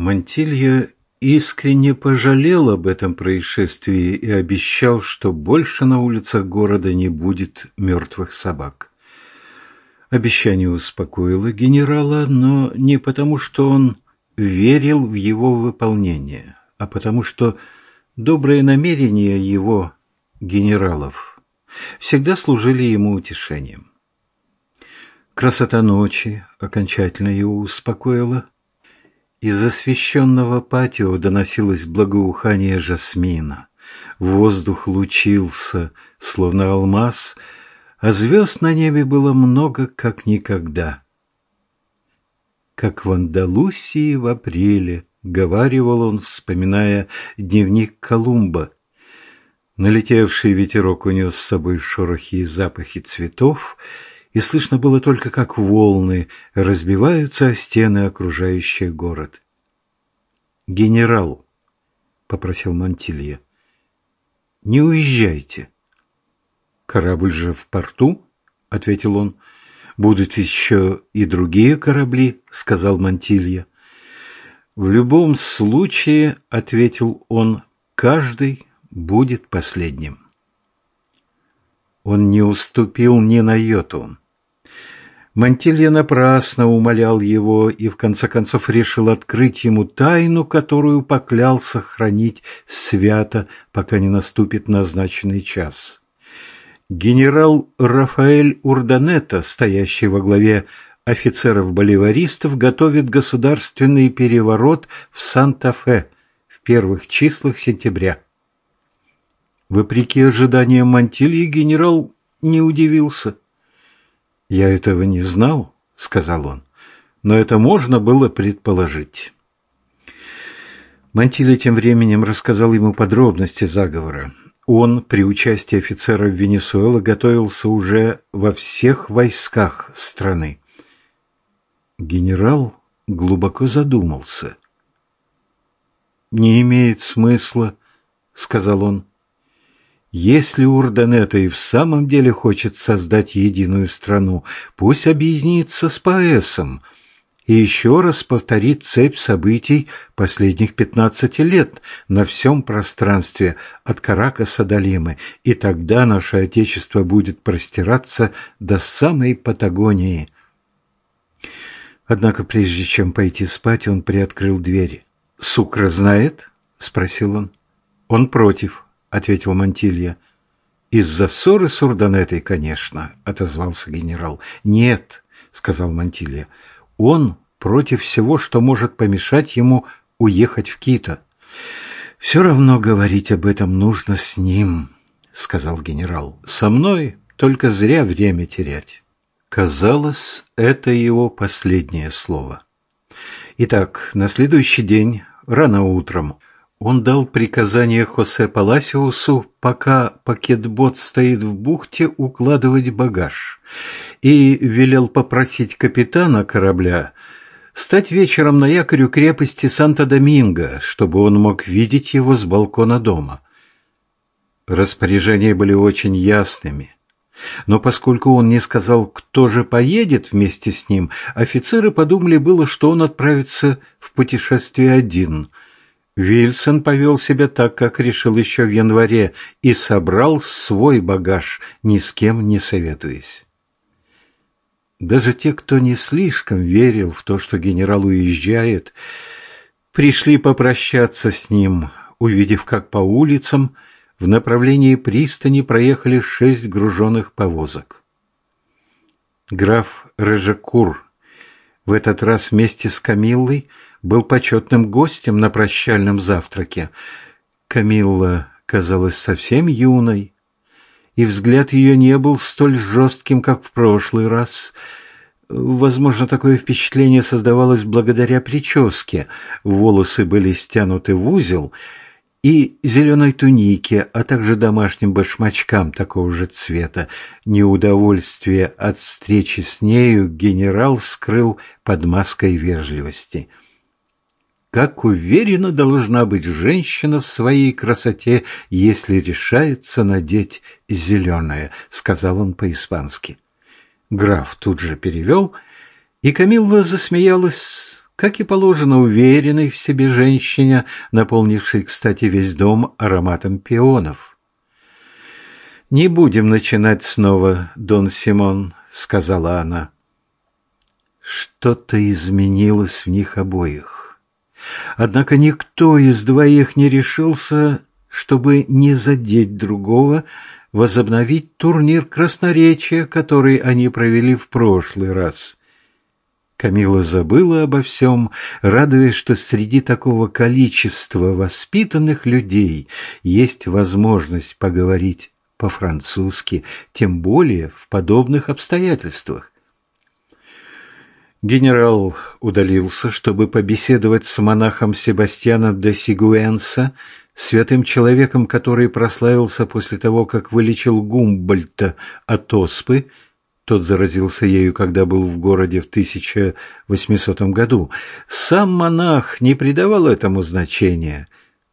Мантилья искренне пожалел об этом происшествии и обещал, что больше на улицах города не будет мертвых собак. Обещание успокоило генерала, но не потому, что он верил в его выполнение, а потому что добрые намерения его генералов всегда служили ему утешением. Красота ночи окончательно его успокоила. Из освещенного патио доносилось благоухание жасмина. Воздух лучился, словно алмаз, а звезд на небе было много, как никогда. Как в Андалусии в апреле, говаривал он, вспоминая дневник Колумба. Налетевший ветерок унес с собой шорохи и запахи цветов, и слышно было только, как волны разбиваются о стены, окружающие город. «Генерал», — попросил Мантилья, — «не уезжайте». «Корабль же в порту», — ответил он. «Будут еще и другие корабли», — сказал Мантилья. «В любом случае», — ответил он, — «каждый будет последним». Он не уступил ни на йоту. Мантилья напрасно умолял его и в конце концов решил открыть ему тайну, которую поклялся хранить свято, пока не наступит назначенный час. Генерал Рафаэль Урданета, стоящий во главе офицеров-боливаристов, готовит государственный переворот в Санта-Фе в первых числах сентября. Вопреки ожиданиям Мантильи генерал не удивился. «Я этого не знал», — сказал он, — «но это можно было предположить». Мантилья тем временем рассказал ему подробности заговора. Он, при участии офицеров Венесуэлы, готовился уже во всех войсках страны. Генерал глубоко задумался. «Не имеет смысла», — сказал он, если Урданета и в самом деле хочет создать единую страну, пусть объединится с Паэсом и еще раз повторит цепь событий последних пятнадцати лет на всем пространстве от Каракаса до Лимы, и тогда наше Отечество будет простираться до самой Патагонии. Однако прежде чем пойти спать, он приоткрыл дверь. «Сукра знает?» — спросил он. «Он против», — ответил Монтилья. «Из-за ссоры с Урданетой, конечно», — отозвался генерал. «Нет», — сказал Монтилья, — «он против всего, что может помешать ему уехать в Кита». «Все равно говорить об этом нужно с ним», — сказал генерал. «Со мной только зря время терять». Казалось, это его последнее слово. Итак, на следующий день, рано утром, он дал приказание Хосе Паласиусу, пока пакетбот стоит в бухте, укладывать багаж, и велел попросить капитана корабля стать вечером на якорю крепости Санта-Доминго, чтобы он мог видеть его с балкона дома. Распоряжения были очень ясными. Но поскольку он не сказал, кто же поедет вместе с ним, офицеры подумали было, что он отправится в путешествие один – Вильсон повел себя так, как решил еще в январе, и собрал свой багаж, ни с кем не советуясь. Даже те, кто не слишком верил в то, что генерал уезжает, пришли попрощаться с ним, увидев, как по улицам в направлении пристани проехали шесть груженных повозок. Граф Режекур в этот раз вместе с Камиллой был почетным гостем на прощальном завтраке. Камилла казалась совсем юной, и взгляд ее не был столь жестким, как в прошлый раз. Возможно, такое впечатление создавалось благодаря прическе. Волосы были стянуты в узел, и зеленой тунике, а также домашним башмачкам такого же цвета. Неудовольствие от встречи с нею генерал скрыл под маской вежливости. Как уверенно должна быть женщина в своей красоте, если решается надеть зеленое, сказал он по-испански. Граф тут же перевел, и Камилла засмеялась, как и положено уверенной в себе женщине, наполнившей, кстати, весь дом ароматом пионов. «Не будем начинать снова, Дон Симон», — сказала она. Что-то изменилось в них обоих. Однако никто из двоих не решился, чтобы не задеть другого, возобновить турнир красноречия, который они провели в прошлый раз. Камила забыла обо всем, радуясь, что среди такого количества воспитанных людей есть возможность поговорить по-французски, тем более в подобных обстоятельствах. Генерал удалился, чтобы побеседовать с монахом Себастьяном де Сигуэнса, святым человеком, который прославился после того, как вылечил Гумбольта от оспы, тот заразился ею, когда был в городе в 1800 году. Сам монах не придавал этому значения.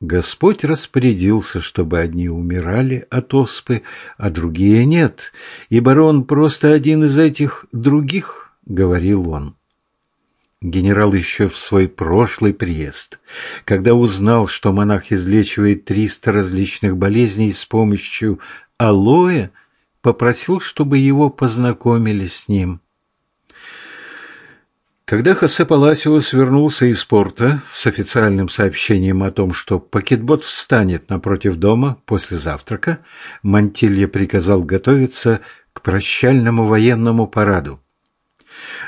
Господь распорядился, чтобы одни умирали от оспы, а другие нет, и барон просто один из этих других, — говорил он. Генерал еще в свой прошлый приезд, когда узнал, что монах излечивает триста различных болезней с помощью алоэ, попросил, чтобы его познакомили с ним. Когда Хосе Паласиос вернулся из порта с официальным сообщением о том, что пакетбот встанет напротив дома после завтрака, Мантилья приказал готовиться к прощальному военному параду.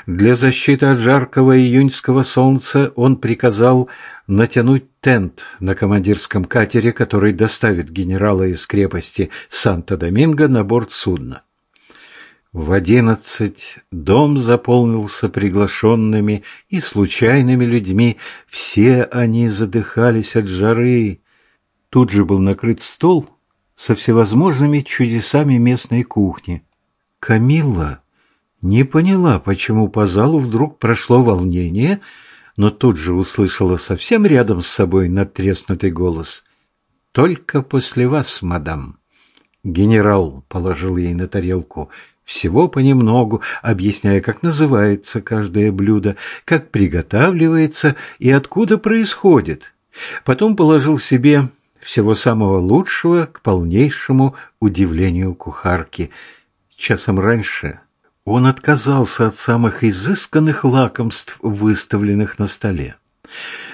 Для защиты от жаркого июньского солнца он приказал натянуть тент на командирском катере, который доставит генерала из крепости Санто-Доминго на борт судна. В одиннадцать дом заполнился приглашенными и случайными людьми. Все они задыхались от жары. Тут же был накрыт стол со всевозможными чудесами местной кухни. Камилла не поняла, почему по залу вдруг прошло волнение — но тут же услышала совсем рядом с собой надтреснутый голос. «Только после вас, мадам». Генерал положил ей на тарелку всего понемногу, объясняя, как называется каждое блюдо, как приготавливается и откуда происходит. Потом положил себе всего самого лучшего к полнейшему удивлению кухарки. Часом раньше он отказался от самых изысканных лакомств, выставленных на столе.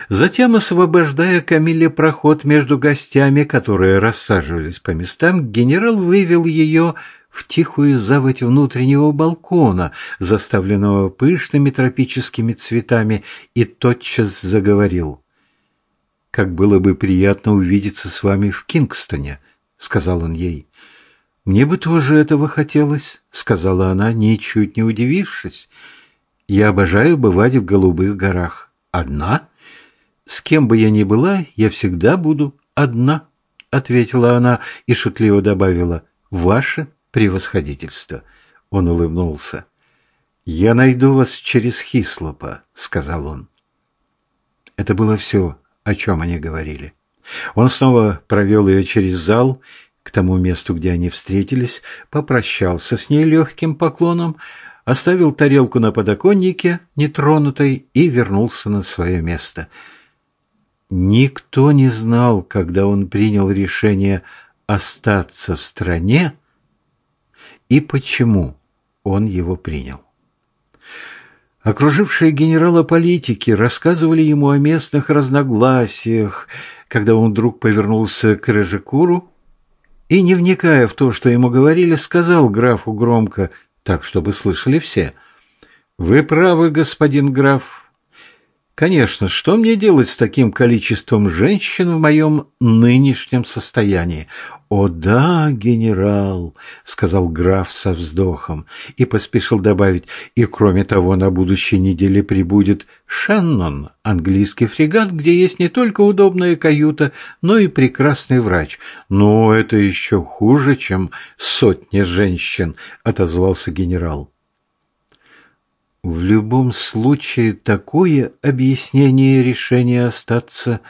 Затем, освобождая Камиле проход между гостями, которые рассаживались по местам, генерал вывел ее в тихую заводь внутреннего балкона, заставленного пышными тропическими цветами, и тотчас заговорил. «Как было бы приятно увидеться с вами в Кингстоне», — сказал он ей. «Мне бы тоже этого хотелось», — сказала она, ничуть не удивившись. «Я обожаю бывать в голубых горах. Одна? С кем бы я ни была, я всегда буду одна», — ответила она и шутливо добавила. «Ваше превосходительство». Он улыбнулся. «Я найду вас через Хислопа», — сказал он. Это было все, о чем они говорили. Он снова провел ее через зал к тому месту, где они встретились, попрощался с ней легким поклоном, оставил тарелку на подоконнике, нетронутой, и вернулся на свое место. Никто не знал, когда он принял решение остаться в стране и почему он его принял. Окружившие генерала политики рассказывали ему о местных разногласиях, когда он вдруг повернулся к Режекуру и, не вникая в то, что ему говорили, сказал графу громко, так, чтобы слышали все. «Вы правы, господин граф. Конечно, что мне делать с таким количеством женщин в моем нынешнем состоянии? «О да, генерал», — сказал граф со вздохом и поспешил добавить, «и кроме того на будущей неделе прибудет Шеннон, английский фрегат, где есть не только удобная каюта, но и прекрасный врач. Но это еще хуже, чем сотни женщин», — отозвался генерал. В любом случае, такое объяснение решения остаться —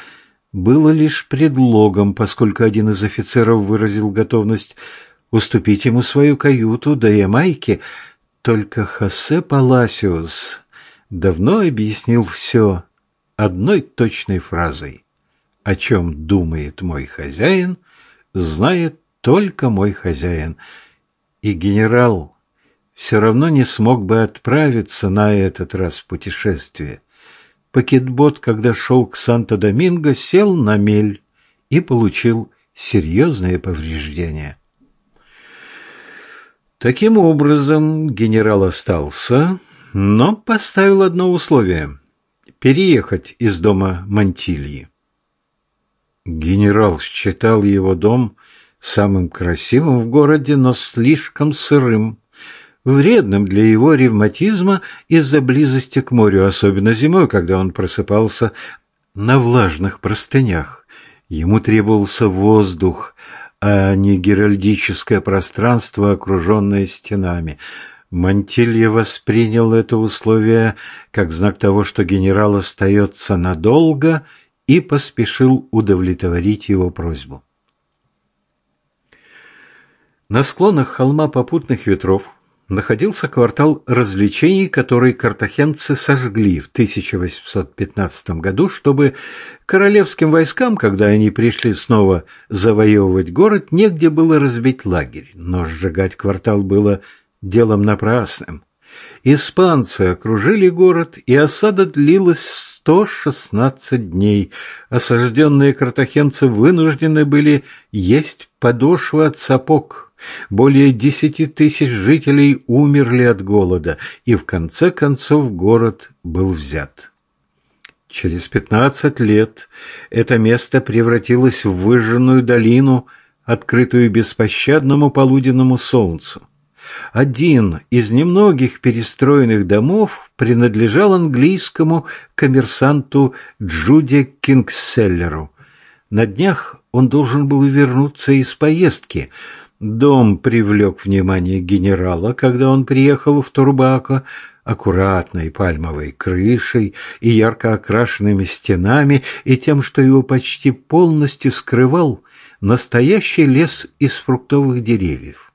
было лишь предлогом, поскольку один из офицеров выразил готовность уступить ему свою каюту до Ямайки. Только Хосе Паласиос давно объяснил все одной точной фразой. О чем думает мой хозяин, знает только мой хозяин. И генерал все равно не смог бы отправиться на этот раз в путешествие. Пакетбот, когда шел к Санто-Доминго, сел на мель и получил серьезные повреждения. Таким образом, генерал остался, но поставил одно условие – переехать из дома Мантильи. Генерал считал его дом самым красивым в городе, но слишком сырым, вредным для его ревматизма из-за близости к морю, особенно зимой, когда он просыпался на влажных простынях. Ему требовался воздух, а не геральдическое пространство, окруженное стенами. Монтилье воспринял это условие как знак того, что генерал остается надолго, и поспешил удовлетворить его просьбу. На склонах холма попутных ветров находился квартал развлечений, который картахенцы сожгли в 1815 году, чтобы королевским войскам, когда они пришли снова завоевывать город, негде было разбить лагерь. Но сжигать квартал было делом напрасным. Испанцы окружили город, и осада длилась 116 дней. Осажденные картахенцы вынуждены были есть подошвы от сапог – более десяти тысяч жителей умерли от голода, и в конце концов город был взят. Через пятнадцать лет это место превратилось в выжженную долину, открытую беспощадному полуденному солнцу. Один из немногих перестроенных домов принадлежал английскому коммерсанту Джуди Кингселлеру. На днях он должен был вернуться из поездки – Дом привлек внимание генерала, когда он приехал в Турбако, аккуратной пальмовой крышей и ярко окрашенными стенами, и тем, что его почти полностью скрывал настоящий лес из фруктовых деревьев.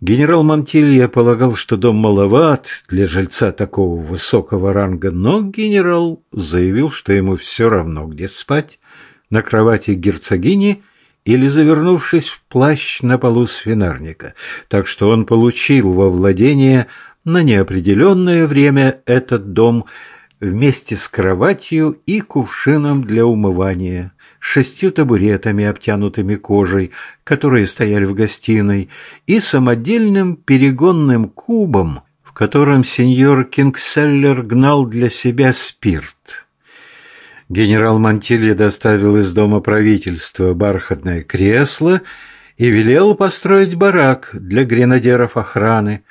Генерал Монтилья полагал, что дом маловат для жильца такого высокого ранга, но генерал заявил, что ему все равно, где спать, на кровати герцогини – или завернувшись в плащ на полу свинарника, так что он получил во владение на неопределенное время этот дом вместе с кроватью и кувшином для умывания, шестью табуретами, обтянутыми кожей, которые стояли в гостиной, и самодельным перегонным кубом, в котором сеньор Кингселлер гнал для себя спирт. Генерал Монтилье доставил из дома правительства бархатное кресло и велел построить барак для гренадеров охраны.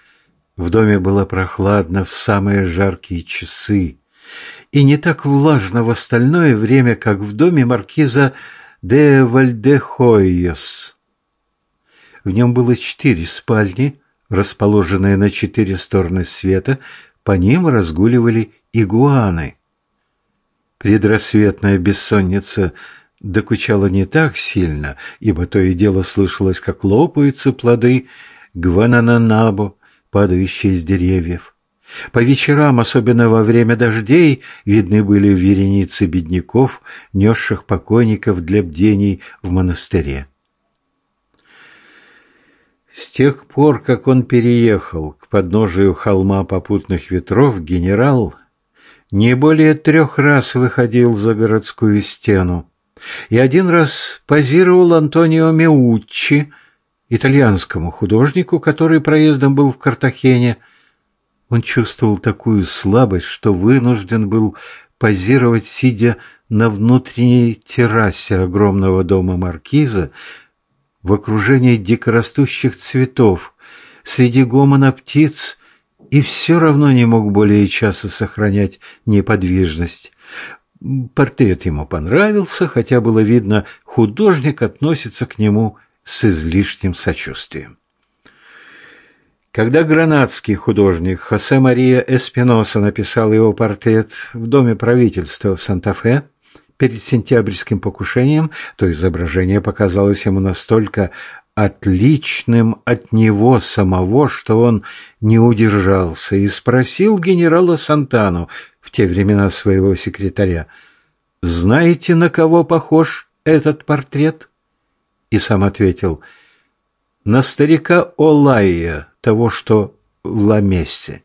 В доме было прохладно в самые жаркие часы и не так влажно в остальное время, как в доме маркиза де Вальдехойос. В нем было четыре спальни, расположенные на четыре стороны света, по ним разгуливали игуаны. Предрассветная бессонница докучала не так сильно, ибо то и дело слышалось, как лопаются плоды гванананабо, падающие с деревьев. По вечерам, особенно во время дождей, видны были вереницы бедняков, несших покойников для бдений в монастыре. С тех пор, как он переехал к подножию холма попутных ветров, генерал не более трех раз выходил за городскую стену и один раз позировал Антонио Меуччи, итальянскому художнику, который проездом был в Картахене. Он чувствовал такую слабость, что вынужден был позировать, сидя на внутренней террасе огромного дома маркиза в окружении дикорастущих цветов, среди гомона птиц и все равно не мог более часа сохранять неподвижность. Портрет ему понравился, хотя было видно, художник относится к нему с излишним сочувствием. Когда гранадский художник Хосе Мария Эспиноса написал его портрет в Доме правительства в Санта-Фе перед сентябрьским покушением, то изображение показалось ему настолько отличным от него самого, что он не удержался и спросил генерала Сантану в те времена своего секретаря, «Знаете, на кого похож этот портрет?» И сам ответил, «На старика Олайя, того, что в Ламессе».